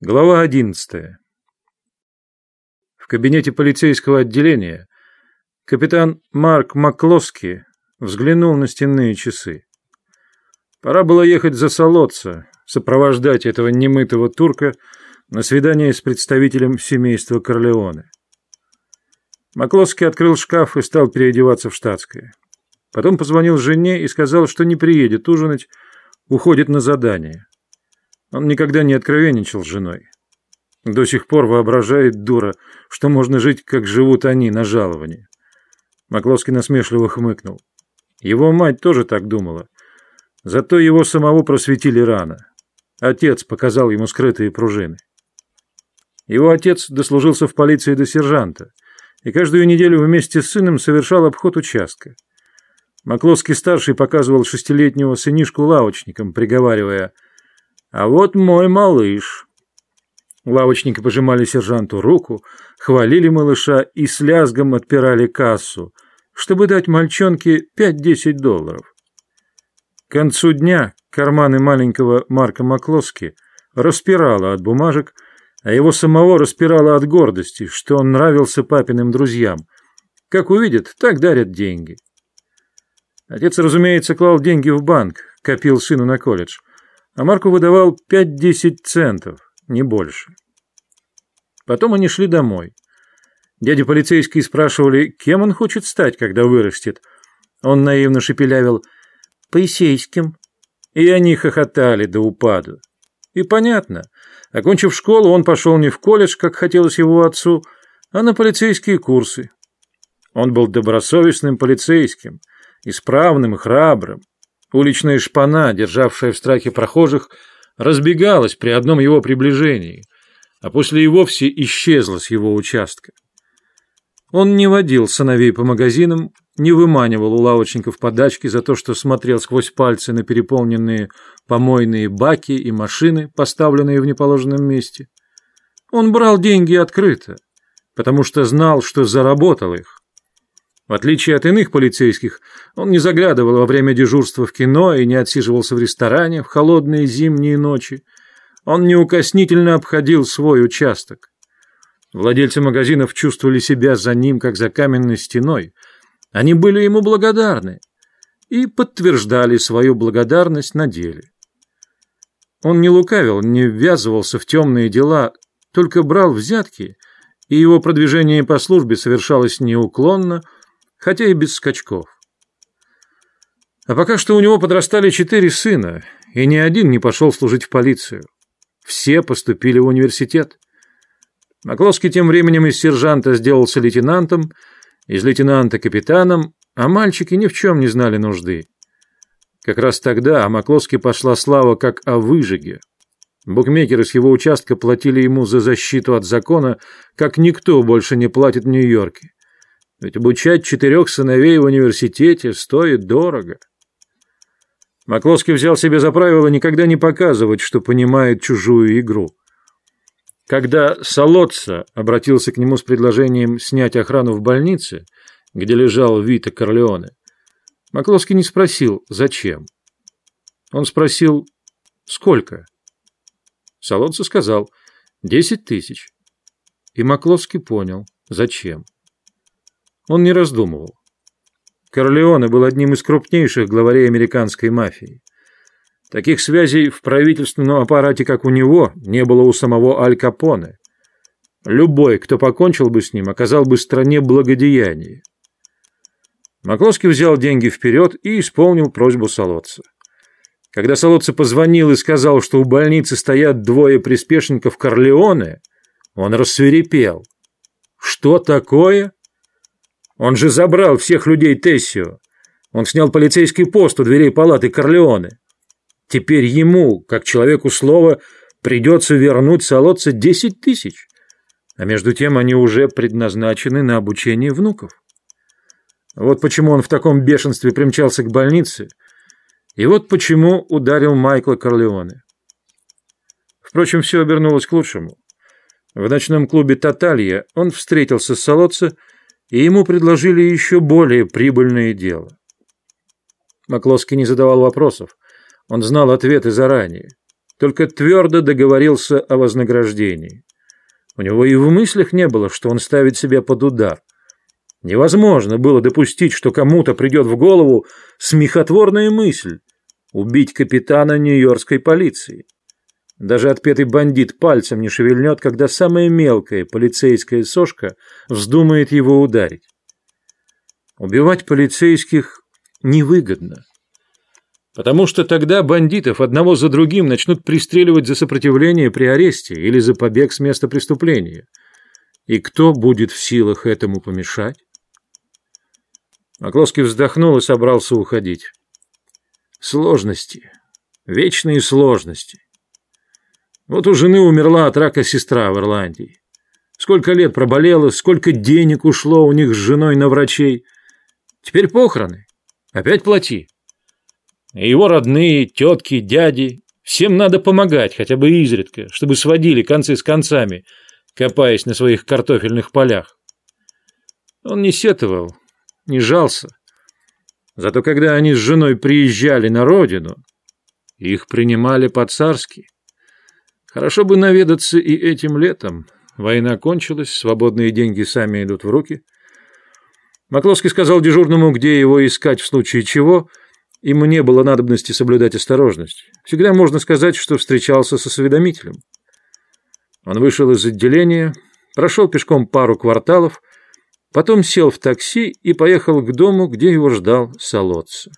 Глава 11. В кабинете полицейского отделения капитан Марк Маклоски взглянул на стенные часы. Пора было ехать за Солодца, сопровождать этого немытого турка на свидание с представителем семейства Корлеоне. Маклоски открыл шкаф и стал переодеваться в штатское. Потом позвонил жене и сказал, что не приедет ужинать, уходит на задание. Он никогда не откровенничал с женой. До сих пор воображает дура, что можно жить, как живут они, на жаловании. Макловский насмешливо хмыкнул. Его мать тоже так думала. Зато его самого просветили рано. Отец показал ему скрытые пружины. Его отец дослужился в полиции до сержанта и каждую неделю вместе с сыном совершал обход участка. Макловский-старший показывал шестилетнего сынишку лавочникам, приговаривая – а вот мой малыш. Лавочники пожимали сержанту руку, хвалили малыша и с лязгом отпирали кассу, чтобы дать мальчонке 5-10 долларов. К концу дня карманы маленького Марка Маклоски распирало от бумажек, а его самого распирало от гордости, что он нравился папиным друзьям. Как увидят, так дарят деньги. Отец, разумеется, клал деньги в банк, копил сыну на колледж а Марку выдавал 5-10 центов, не больше. Потом они шли домой. Дяди полицейские спрашивали, кем он хочет стать, когда вырастет. Он наивно шепелявил «Поисейским». И они хохотали до упаду. И понятно. Окончив школу, он пошел не в колледж, как хотелось его отцу, а на полицейские курсы. Он был добросовестным полицейским, исправным и храбрым. Уличная шпана, державшая в страхе прохожих, разбегалась при одном его приближении, а после и вовсе исчезла с его участка. Он не водил сыновей по магазинам, не выманивал у лавочников подачки за то, что смотрел сквозь пальцы на переполненные помойные баки и машины, поставленные в неположенном месте. Он брал деньги открыто, потому что знал, что заработал их. В отличие от иных полицейских, он не заглядывал во время дежурства в кино и не отсиживался в ресторане в холодные зимние ночи. Он неукоснительно обходил свой участок. Владельцы магазинов чувствовали себя за ним, как за каменной стеной. Они были ему благодарны и подтверждали свою благодарность на деле. Он не лукавил, не ввязывался в темные дела, только брал взятки, и его продвижение по службе совершалось неуклонно, хотя и без скачков. А пока что у него подрастали четыре сына, и ни один не пошел служить в полицию. Все поступили в университет. Макловский тем временем из сержанта сделался лейтенантом, из лейтенанта капитаном, а мальчики ни в чем не знали нужды. Как раз тогда о Макловске пошла слава как о выжиге. Букмекеры с его участка платили ему за защиту от закона, как никто больше не платит в Нью-Йорке. Ведь обучать четырех сыновей в университете стоит дорого. Макловский взял себе за правило никогда не показывать, что понимает чужую игру. Когда Солодца обратился к нему с предложением снять охрану в больнице, где лежал Вита Корлеоне, Макловский не спросил, зачем. Он спросил, сколько? Солодца сказал, десять тысяч. И Макловский понял, зачем. Он не раздумывал. Корлеоне был одним из крупнейших главарей американской мафии. Таких связей в правительственном аппарате, как у него, не было у самого Аль Капоне. Любой, кто покончил бы с ним, оказал бы стране благодеяние. Макловский взял деньги вперед и исполнил просьбу Солодца. Когда Солодца позвонил и сказал, что у больницы стоят двое приспешников Корлеоне, он рассверепел. «Что такое?» Он же забрал всех людей Тессио. Он снял полицейский пост у дверей палаты Корлеоне. Теперь ему, как человеку слова, придется вернуть Солодца десять тысяч. А между тем они уже предназначены на обучение внуков. Вот почему он в таком бешенстве примчался к больнице. И вот почему ударил Майкла Корлеоне. Впрочем, все обернулось к лучшему. В ночном клубе «Таталья» он встретился с Солодца и ему предложили еще более прибыльное дело. Маклоски не задавал вопросов. Он знал ответы заранее. только твердо договорился о вознаграждении. У него и в мыслях не было, что он ставит себя под удар. Невозможно было допустить, что кому-то придет в голову смехотворная мысль убить капитана нью-йоркской полиции. Даже отпетый бандит пальцем не шевельнет, когда самая мелкая полицейская сошка вздумает его ударить. Убивать полицейских невыгодно. Потому что тогда бандитов одного за другим начнут пристреливать за сопротивление при аресте или за побег с места преступления. И кто будет в силах этому помешать? Маклоский вздохнул и собрался уходить. Сложности. Вечные сложности. Вот у жены умерла от рака сестра в Ирландии. Сколько лет проболела, сколько денег ушло у них с женой на врачей. Теперь похороны. Опять плати. Его родные, тетки, дяди. Всем надо помогать, хотя бы изредка, чтобы сводили концы с концами, копаясь на своих картофельных полях. Он не сетовал, не жался. Зато когда они с женой приезжали на родину, их принимали по-царски. Хорошо бы наведаться и этим летом. Война кончилась, свободные деньги сами идут в руки. Макловский сказал дежурному, где его искать в случае чего – Ему не было надобности соблюдать осторожность. Всегда можно сказать, что встречался с осведомителем. Он вышел из отделения, прошел пешком пару кварталов, потом сел в такси и поехал к дому, где его ждал Солодца.